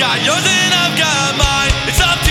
got yours and I've got mine. It's up to